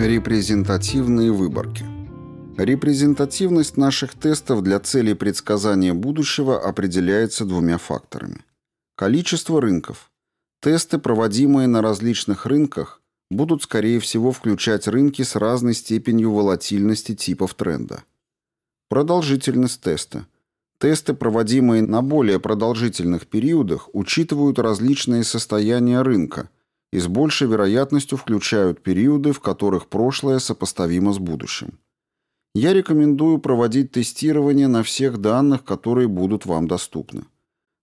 Репрезентативные выборки. Репрезентативность наших тестов для целей предсказания будущего определяется двумя факторами. Количество рынков. Тесты, проводимые на различных рынках, будут, скорее всего, включать рынки с разной степенью волатильности типов тренда. Продолжительность теста. Тесты, проводимые на более продолжительных периодах, учитывают различные состояния рынка – и с большей вероятностью включают периоды, в которых прошлое сопоставимо с будущим. Я рекомендую проводить тестирование на всех данных, которые будут вам доступны.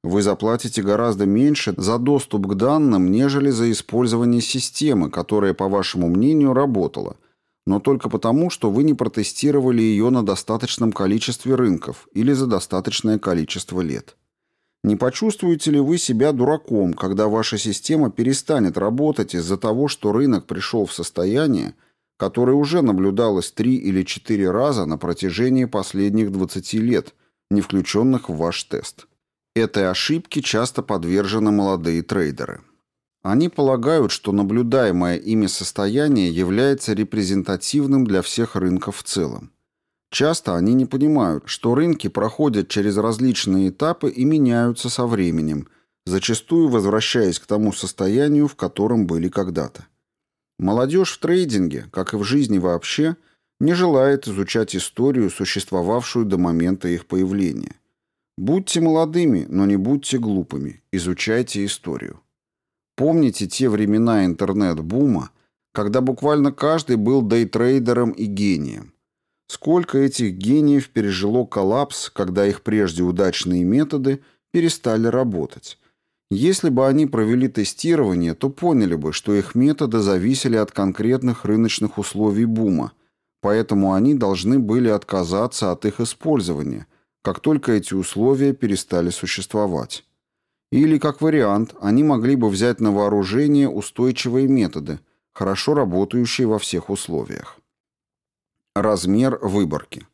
Вы заплатите гораздо меньше за доступ к данным, нежели за использование системы, которая, по вашему мнению, работала, но только потому, что вы не протестировали ее на достаточном количестве рынков или за достаточное количество лет. Не почувствуете ли вы себя дураком, когда ваша система перестанет работать из-за того, что рынок пришел в состояние, которое уже наблюдалось три или четыре раза на протяжении последних 20 лет, не включенных в ваш тест? Этой ошибке часто подвержены молодые трейдеры. Они полагают, что наблюдаемое ими состояние является репрезентативным для всех рынков в целом. Часто они не понимают, что рынки проходят через различные этапы и меняются со временем, зачастую возвращаясь к тому состоянию, в котором были когда-то. Молодежь в трейдинге, как и в жизни вообще, не желает изучать историю, существовавшую до момента их появления. Будьте молодыми, но не будьте глупыми, изучайте историю. Помните те времена интернет-бума, когда буквально каждый был дейтрейдером и гением. Сколько этих гениев пережило коллапс, когда их прежде удачные методы перестали работать. Если бы они провели тестирование, то поняли бы, что их методы зависели от конкретных рыночных условий бума, поэтому они должны были отказаться от их использования, как только эти условия перестали существовать. Или, как вариант, они могли бы взять на вооружение устойчивые методы, хорошо работающие во всех условиях. Размер выборки.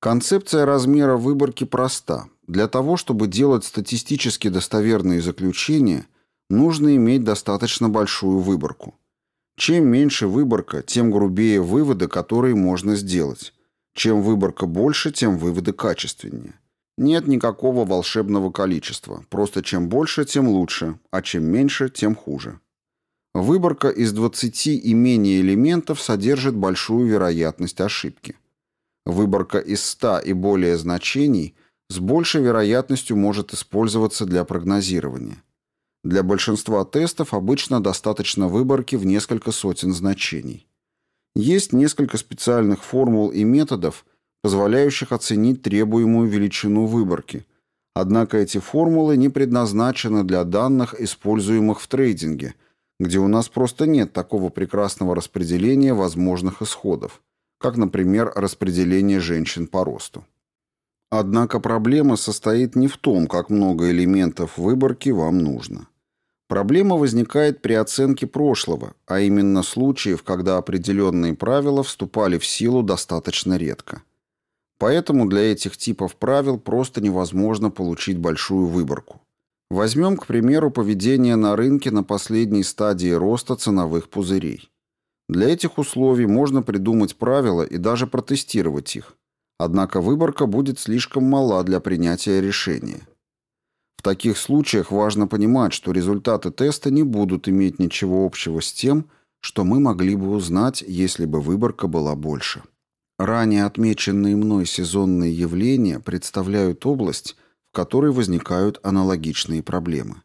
Концепция размера выборки проста. Для того, чтобы делать статистически достоверные заключения, нужно иметь достаточно большую выборку. Чем меньше выборка, тем грубее выводы, которые можно сделать. Чем выборка больше, тем выводы качественнее. Нет никакого волшебного количества. Просто чем больше, тем лучше, а чем меньше, тем хуже. Выборка из 20 и менее элементов содержит большую вероятность ошибки. Выборка из 100 и более значений с большей вероятностью может использоваться для прогнозирования. Для большинства тестов обычно достаточно выборки в несколько сотен значений. Есть несколько специальных формул и методов, позволяющих оценить требуемую величину выборки. Однако эти формулы не предназначены для данных, используемых в трейдинге – где у нас просто нет такого прекрасного распределения возможных исходов, как, например, распределение женщин по росту. Однако проблема состоит не в том, как много элементов выборки вам нужно. Проблема возникает при оценке прошлого, а именно случаев, когда определенные правила вступали в силу достаточно редко. Поэтому для этих типов правил просто невозможно получить большую выборку. Возьмем, к примеру, поведение на рынке на последней стадии роста ценовых пузырей. Для этих условий можно придумать правила и даже протестировать их. Однако выборка будет слишком мала для принятия решения. В таких случаях важно понимать, что результаты теста не будут иметь ничего общего с тем, что мы могли бы узнать, если бы выборка была больше. Ранее отмеченные мной сезонные явления представляют область, в которой возникают аналогичные проблемы.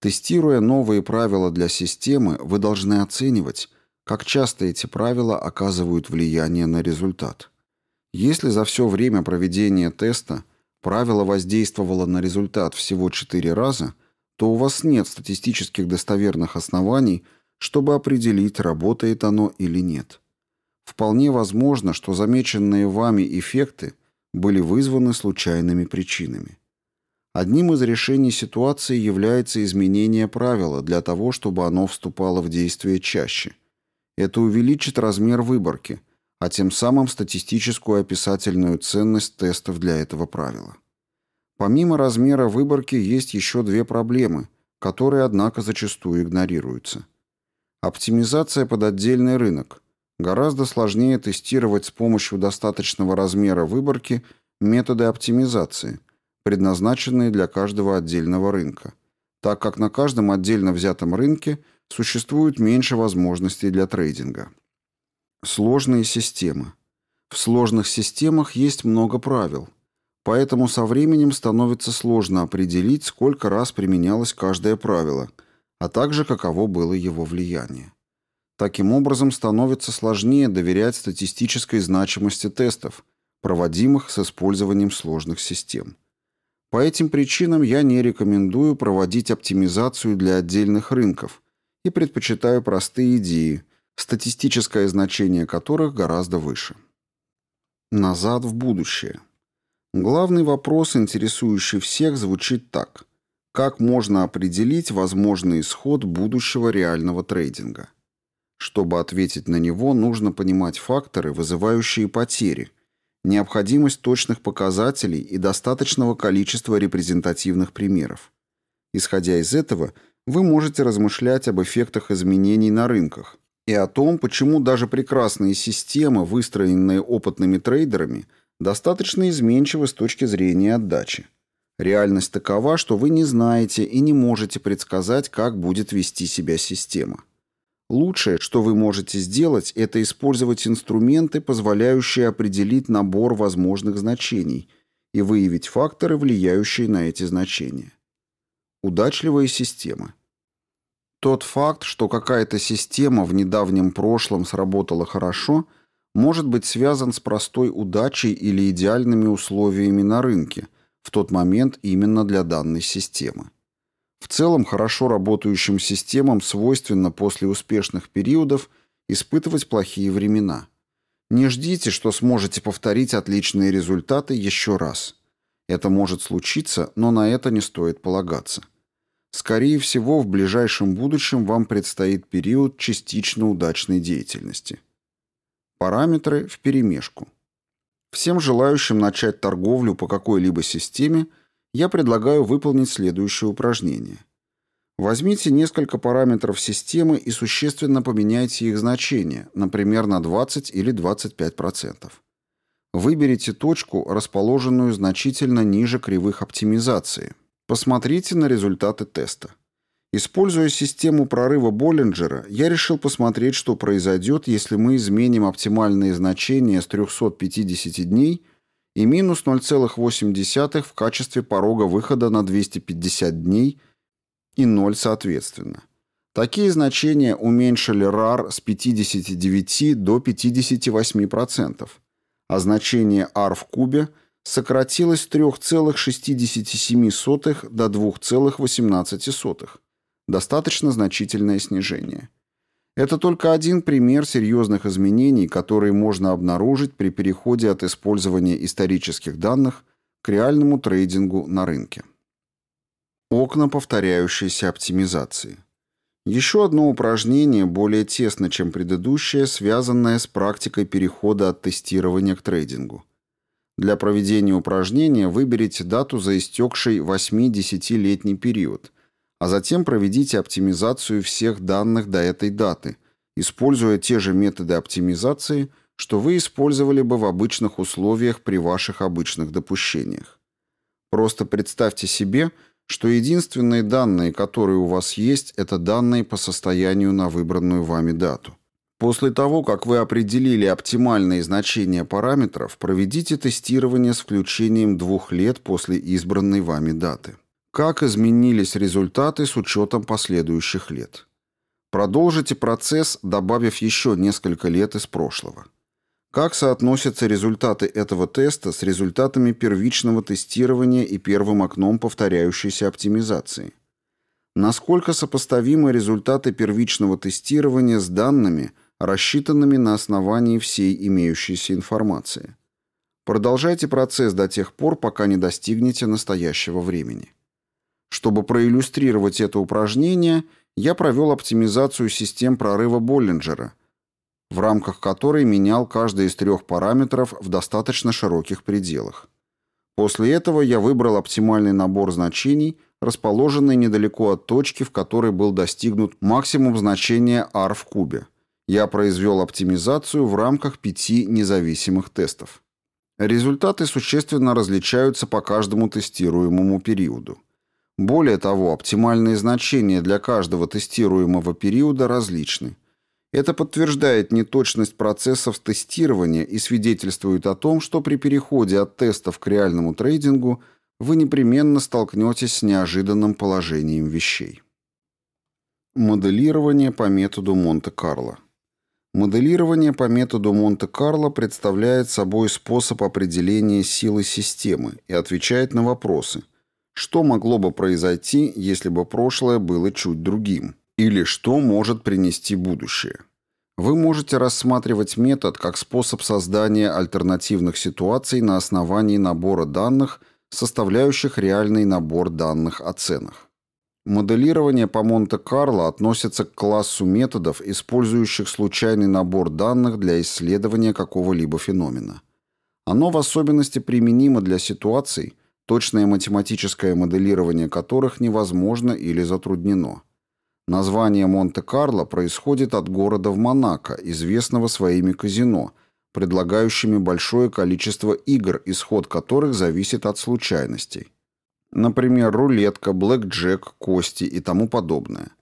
Тестируя новые правила для системы, вы должны оценивать, как часто эти правила оказывают влияние на результат. Если за все время проведения теста правило воздействовало на результат всего 4 раза, то у вас нет статистических достоверных оснований, чтобы определить, работает оно или нет. Вполне возможно, что замеченные вами эффекты были вызваны случайными причинами. Одним из решений ситуации является изменение правила для того, чтобы оно вступало в действие чаще. Это увеличит размер выборки, а тем самым статистическую описательную ценность тестов для этого правила. Помимо размера выборки есть еще две проблемы, которые, однако, зачастую игнорируются. Оптимизация под отдельный рынок. Гораздо сложнее тестировать с помощью достаточного размера выборки методы оптимизации, предназначенные для каждого отдельного рынка, так как на каждом отдельно взятом рынке существует меньше возможностей для трейдинга. Сложные системы. В сложных системах есть много правил, поэтому со временем становится сложно определить, сколько раз применялось каждое правило, а также каково было его влияние. Таким образом, становится сложнее доверять статистической значимости тестов, проводимых с использованием сложных систем. По этим причинам я не рекомендую проводить оптимизацию для отдельных рынков и предпочитаю простые идеи, статистическое значение которых гораздо выше. Назад в будущее. Главный вопрос, интересующий всех, звучит так. Как можно определить возможный исход будущего реального трейдинга? Чтобы ответить на него, нужно понимать факторы, вызывающие потери, необходимость точных показателей и достаточного количества репрезентативных примеров. Исходя из этого, вы можете размышлять об эффектах изменений на рынках и о том, почему даже прекрасные системы, выстроенные опытными трейдерами, достаточно изменчивы с точки зрения отдачи. Реальность такова, что вы не знаете и не можете предсказать, как будет вести себя система. Лучшее, что вы можете сделать, это использовать инструменты, позволяющие определить набор возможных значений и выявить факторы, влияющие на эти значения. Удачливые системы. Тот факт, что какая-то система в недавнем прошлом сработала хорошо, может быть связан с простой удачей или идеальными условиями на рынке в тот момент именно для данной системы. В целом, хорошо работающим системам свойственно после успешных периодов испытывать плохие времена. Не ждите, что сможете повторить отличные результаты еще раз. Это может случиться, но на это не стоит полагаться. Скорее всего, в ближайшем будущем вам предстоит период частично удачной деятельности. Параметры вперемешку. Всем желающим начать торговлю по какой-либо системе – я предлагаю выполнить следующее упражнение. Возьмите несколько параметров системы и существенно поменяйте их значение, например, на 20 или 25%. Выберите точку, расположенную значительно ниже кривых оптимизации. Посмотрите на результаты теста. Используя систему прорыва Боллинджера, я решил посмотреть, что произойдет, если мы изменим оптимальные значения с 350 дней – и минус 0,8 в качестве порога выхода на 250 дней и 0 соответственно. Такие значения уменьшили RAR с 59 до 58%, а значение R в кубе сократилось с 3,67 до 2,18. Достаточно значительное снижение. Это только один пример серьезных изменений, которые можно обнаружить при переходе от использования исторических данных к реальному трейдингу на рынке. Окна повторяющейся оптимизации. Еще одно упражнение, более тесно, чем предыдущее, связанное с практикой перехода от тестирования к трейдингу. Для проведения упражнения выберите дату за истекший 8-10-летний период – а затем проведите оптимизацию всех данных до этой даты, используя те же методы оптимизации, что вы использовали бы в обычных условиях при ваших обычных допущениях. Просто представьте себе, что единственные данные, которые у вас есть, это данные по состоянию на выбранную вами дату. После того, как вы определили оптимальные значения параметров, проведите тестирование с включением двух лет после избранной вами даты. Как изменились результаты с учетом последующих лет? Продолжите процесс, добавив еще несколько лет из прошлого. Как соотносятся результаты этого теста с результатами первичного тестирования и первым окном повторяющейся оптимизации? Насколько сопоставимы результаты первичного тестирования с данными, рассчитанными на основании всей имеющейся информации? Продолжайте процесс до тех пор, пока не достигнете настоящего времени. Чтобы проиллюстрировать это упражнение, я провел оптимизацию систем прорыва Боллинджера, в рамках которой менял каждый из трех параметров в достаточно широких пределах. После этого я выбрал оптимальный набор значений, расположенный недалеко от точки, в которой был достигнут максимум значения r в кубе, Я произвел оптимизацию в рамках пяти независимых тестов. Результаты существенно различаются по каждому тестируемому периоду. Более того, оптимальные значения для каждого тестируемого периода различны. Это подтверждает неточность процессов тестирования и свидетельствует о том, что при переходе от тестов к реальному трейдингу вы непременно столкнетесь с неожиданным положением вещей. Моделирование по методу Монте-Карло. Моделирование по методу Монте-Карло представляет собой способ определения силы системы и отвечает на вопросы – что могло бы произойти, если бы прошлое было чуть другим? Или что может принести будущее? Вы можете рассматривать метод как способ создания альтернативных ситуаций на основании набора данных, составляющих реальный набор данных о ценах. Моделирование по Монте-Карло относится к классу методов, использующих случайный набор данных для исследования какого-либо феномена. Оно в особенности применимо для ситуаций, точное математическое моделирование которых невозможно или затруднено. Название Монте-Карло происходит от города в Монако, известного своими казино, предлагающими большое количество игр, исход которых зависит от случайностей. Например, рулетка, блэк-джек, кости и тому подобное.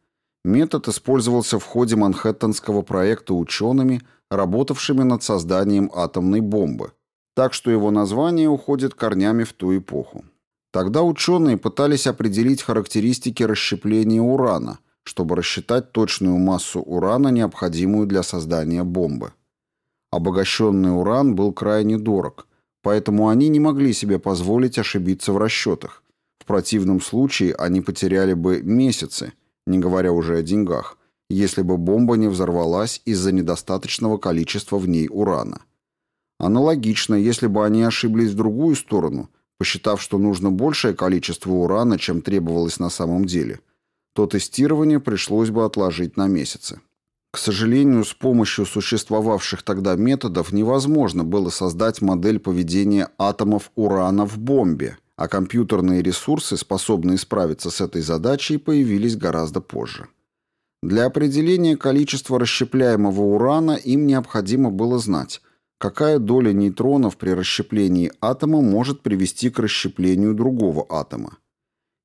Метод использовался в ходе Манхэттенского проекта учеными, работавшими над созданием атомной бомбы, так что его название уходит корнями в ту эпоху. Тогда ученые пытались определить характеристики расщепления урана, чтобы рассчитать точную массу урана, необходимую для создания бомбы. Обогащенный уран был крайне дорог, поэтому они не могли себе позволить ошибиться в расчетах. В противном случае они потеряли бы месяцы, не говоря уже о деньгах, если бы бомба не взорвалась из-за недостаточного количества в ней урана. Аналогично, если бы они ошиблись в другую сторону, посчитав, что нужно большее количество урана, чем требовалось на самом деле, то тестирование пришлось бы отложить на месяцы. К сожалению, с помощью существовавших тогда методов невозможно было создать модель поведения атомов урана в бомбе, а компьютерные ресурсы, способные справиться с этой задачей, появились гораздо позже. Для определения количества расщепляемого урана им необходимо было знать, какая доля нейтронов при расщеплении атома может привести к расщеплению другого атома.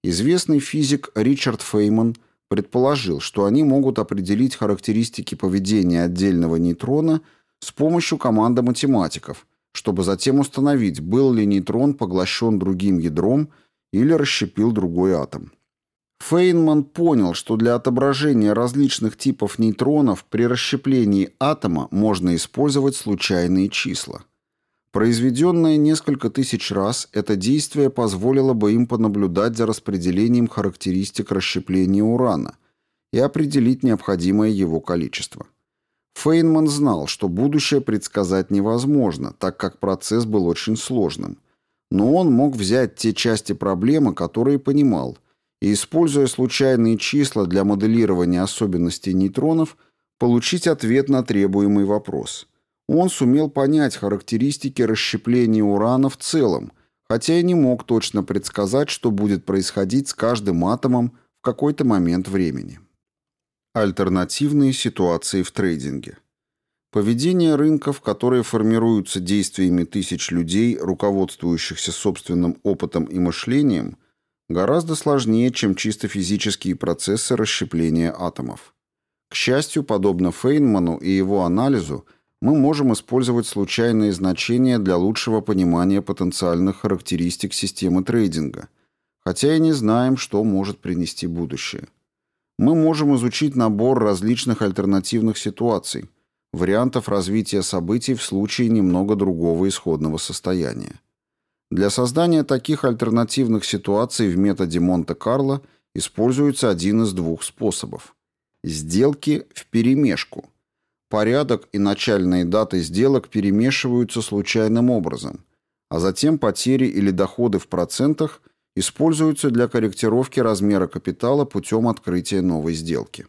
Известный физик Ричард Фейман предположил, что они могут определить характеристики поведения отдельного нейтрона с помощью команды математиков, чтобы затем установить, был ли нейтрон поглощен другим ядром или расщепил другой атом. Фейнман понял, что для отображения различных типов нейтронов при расщеплении атома можно использовать случайные числа. Произведенное несколько тысяч раз, это действие позволило бы им понаблюдать за распределением характеристик расщепления урана и определить необходимое его количество. Фейнман знал, что будущее предсказать невозможно, так как процесс был очень сложным. Но он мог взять те части проблемы, которые понимал – и, используя случайные числа для моделирования особенностей нейтронов, получить ответ на требуемый вопрос. Он сумел понять характеристики расщепления урана в целом, хотя и не мог точно предсказать, что будет происходить с каждым атомом в какой-то момент времени. Альтернативные ситуации в трейдинге. Поведение рынков, которые формируются действиями тысяч людей, руководствующихся собственным опытом и мышлением, гораздо сложнее, чем чисто физические процессы расщепления атомов. К счастью, подобно Фейнману и его анализу, мы можем использовать случайные значения для лучшего понимания потенциальных характеристик системы трейдинга, хотя и не знаем, что может принести будущее. Мы можем изучить набор различных альтернативных ситуаций, вариантов развития событий в случае немного другого исходного состояния. Для создания таких альтернативных ситуаций в методе Монте-Карло используется один из двух способов. Сделки вперемешку. Порядок и начальные даты сделок перемешиваются случайным образом, а затем потери или доходы в процентах используются для корректировки размера капитала путем открытия новой сделки.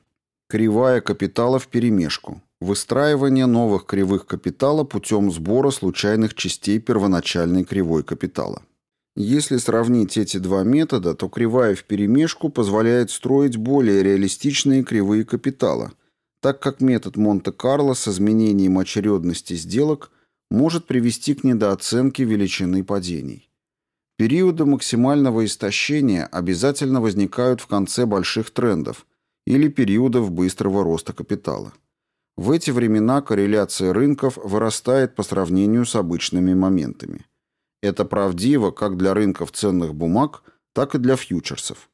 Кривая капитала вперемешку. Выстраивание новых кривых капитала путем сбора случайных частей первоначальной кривой капитала. Если сравнить эти два метода, то кривая вперемешку позволяет строить более реалистичные кривые капитала, так как метод Монте-Карло с изменением очередности сделок может привести к недооценке величины падений. Периоды максимального истощения обязательно возникают в конце больших трендов или периодов быстрого роста капитала. В эти времена корреляция рынков вырастает по сравнению с обычными моментами. Это правдиво как для рынков ценных бумаг, так и для фьючерсов.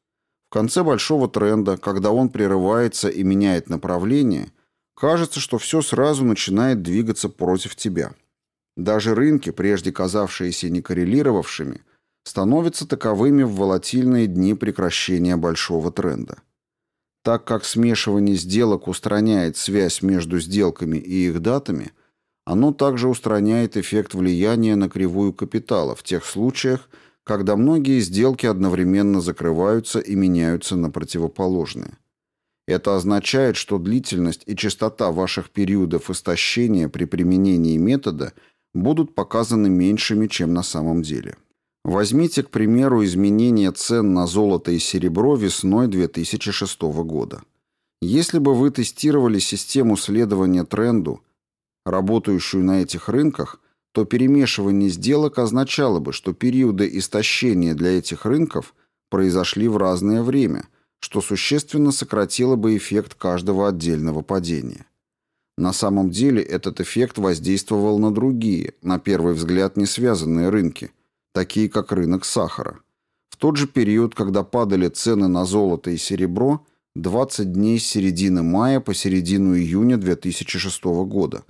В конце большого тренда, когда он прерывается и меняет направление, кажется, что все сразу начинает двигаться против тебя. Даже рынки, прежде казавшиеся некоррелировавшими, становятся таковыми в волатильные дни прекращения большого тренда. Так как смешивание сделок устраняет связь между сделками и их датами, оно также устраняет эффект влияния на кривую капитала в тех случаях, когда многие сделки одновременно закрываются и меняются на противоположные. Это означает, что длительность и частота ваших периодов истощения при применении метода будут показаны меньшими, чем на самом деле. Возьмите, к примеру, изменение цен на золото и серебро весной 2006 года. Если бы вы тестировали систему следования тренду, работающую на этих рынках, то перемешивание сделок означало бы, что периоды истощения для этих рынков произошли в разное время, что существенно сократило бы эффект каждого отдельного падения. На самом деле этот эффект воздействовал на другие, на первый взгляд не связанные рынки – такие как рынок сахара. В тот же период, когда падали цены на золото и серебро, 20 дней с середины мая по середину июня 2006 года.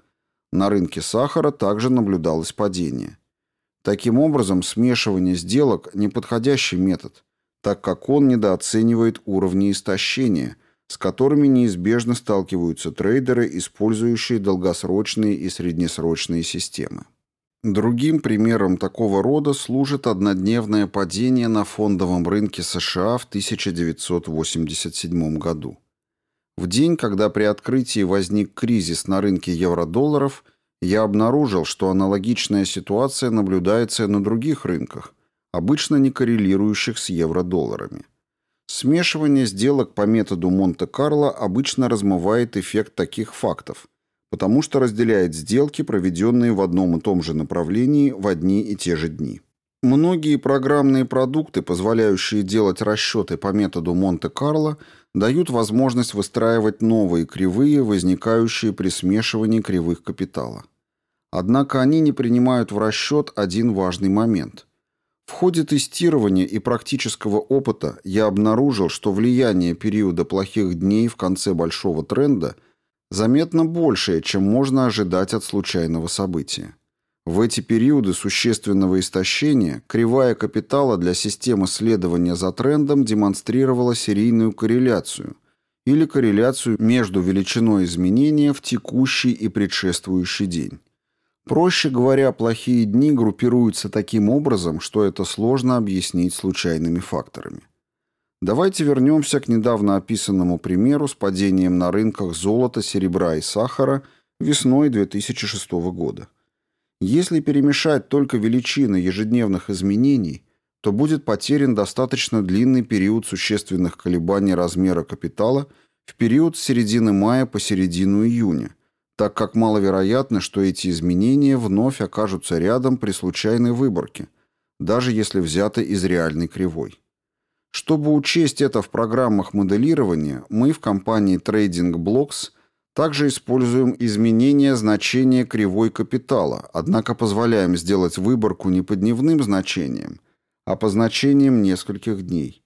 На рынке сахара также наблюдалось падение. Таким образом, смешивание сделок – неподходящий метод, так как он недооценивает уровни истощения, с которыми неизбежно сталкиваются трейдеры, использующие долгосрочные и среднесрочные системы. Другим примером такого рода служит однодневное падение на фондовом рынке США в 1987 году. В день, когда при открытии возник кризис на рынке евро-долларов, я обнаружил, что аналогичная ситуация наблюдается на других рынках, обычно не коррелирующих с евро-долларами. Смешивание сделок по методу Монте-Карло обычно размывает эффект таких фактов – потому что разделяет сделки, проведенные в одном и том же направлении в одни и те же дни. Многие программные продукты, позволяющие делать расчеты по методу Монте-Карло, дают возможность выстраивать новые кривые, возникающие при смешивании кривых капитала. Однако они не принимают в расчет один важный момент. В ходе тестирования и практического опыта я обнаружил, что влияние периода плохих дней в конце большого тренда – заметно большее, чем можно ожидать от случайного события. В эти периоды существенного истощения кривая капитала для системы следования за трендом демонстрировала серийную корреляцию или корреляцию между величиной изменения в текущий и предшествующий день. Проще говоря, плохие дни группируются таким образом, что это сложно объяснить случайными факторами. Давайте вернемся к недавно описанному примеру с падением на рынках золота, серебра и сахара весной 2006 года. Если перемешать только величины ежедневных изменений, то будет потерян достаточно длинный период существенных колебаний размера капитала в период с середины мая по середину июня, так как маловероятно, что эти изменения вновь окажутся рядом при случайной выборке, даже если взяты из реальной кривой. Чтобы учесть это в программах моделирования, мы в компании Trading Blocks также используем изменение значения кривой капитала, однако позволяем сделать выборку не по дневным значениям, а по значениям нескольких дней.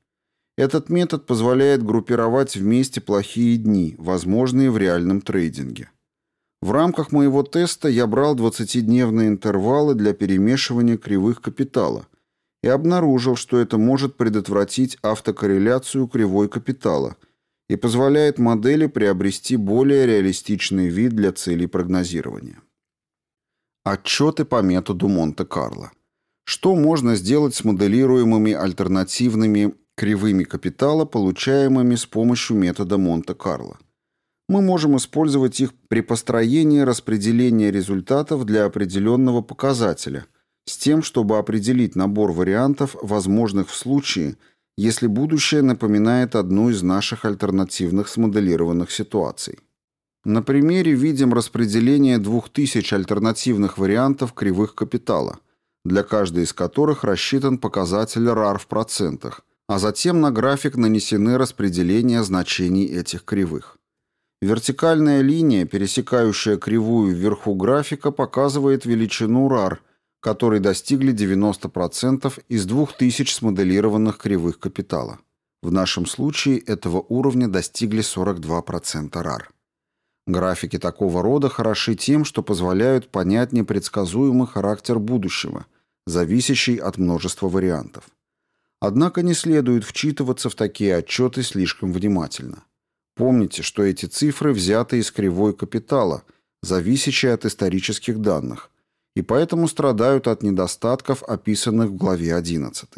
Этот метод позволяет группировать вместе плохие дни, возможные в реальном трейдинге. В рамках моего теста я брал 20-дневные интервалы для перемешивания кривых капитала, и обнаружил, что это может предотвратить автокорреляцию кривой капитала и позволяет модели приобрести более реалистичный вид для целей прогнозирования. Отчеты по методу Монте-Карло. Что можно сделать с моделируемыми альтернативными кривыми капитала, получаемыми с помощью метода Монте-Карло? Мы можем использовать их при построении распределения результатов для определенного показателя, с тем, чтобы определить набор вариантов, возможных в случае, если будущее напоминает одну из наших альтернативных смоделированных ситуаций. На примере видим распределение 2000 альтернативных вариантов кривых капитала, для каждой из которых рассчитан показатель RAR в процентах, а затем на график нанесены распределения значений этих кривых. Вертикальная линия, пересекающая кривую вверху графика, показывает величину RAR, которой достигли 90% из 2000 смоделированных кривых капитала. В нашем случае этого уровня достигли 42% RAR. Графики такого рода хороши тем, что позволяют понять непредсказуемый характер будущего, зависящий от множества вариантов. Однако не следует вчитываться в такие отчеты слишком внимательно. Помните, что эти цифры взяты из кривой капитала, зависящей от исторических данных, и поэтому страдают от недостатков, описанных в главе 11.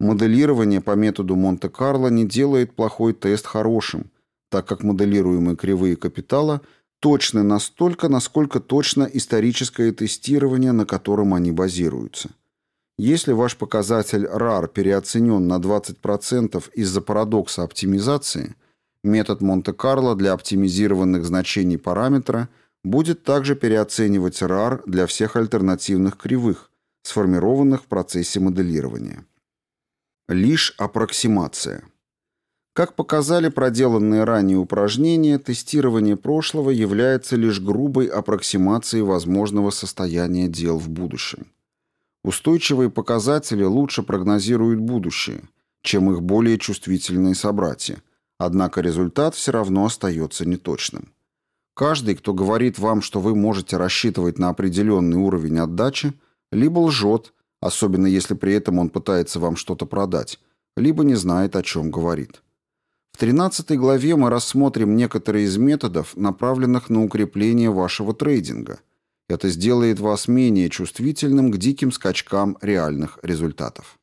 Моделирование по методу Монте-Карло не делает плохой тест хорошим, так как моделируемые кривые капитала точны настолько, насколько точно историческое тестирование, на котором они базируются. Если ваш показатель RAR переоценен на 20% из-за парадокса оптимизации – Метод Монте-Карло для оптимизированных значений параметра будет также переоценивать RAR для всех альтернативных кривых, сформированных в процессе моделирования. Лишь аппроксимация. Как показали проделанные ранее упражнения, тестирование прошлого является лишь грубой аппроксимацией возможного состояния дел в будущем. Устойчивые показатели лучше прогнозируют будущее, чем их более чувствительные собратья, Однако результат все равно остается неточным. Каждый, кто говорит вам, что вы можете рассчитывать на определенный уровень отдачи, либо лжет, особенно если при этом он пытается вам что-то продать, либо не знает, о чем говорит. В 13 главе мы рассмотрим некоторые из методов, направленных на укрепление вашего трейдинга. Это сделает вас менее чувствительным к диким скачкам реальных результатов.